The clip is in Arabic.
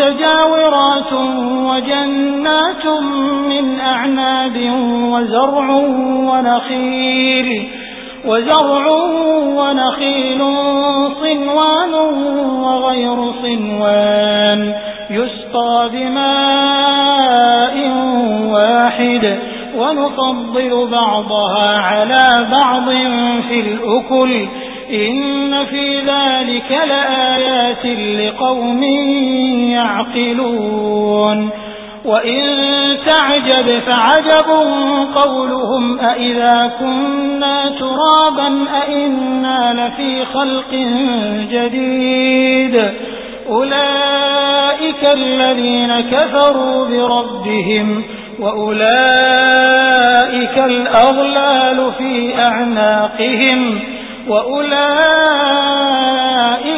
متجاورات وجنات من أعناب وزرع ونخيل وزرع ونخيل صنوان وغير صنوان يسقى بماء واحد ونفضل بعضها على بعض في الأكل إن في ذلك لآيات لقوم يعقلون. وإن تعجب فعجب قولهم أئذا كنا ترابا أئنا لفي خلق جديد. أولئك الذين كفروا بربهم وأولئك الأغلال في أعناقهم وأولئك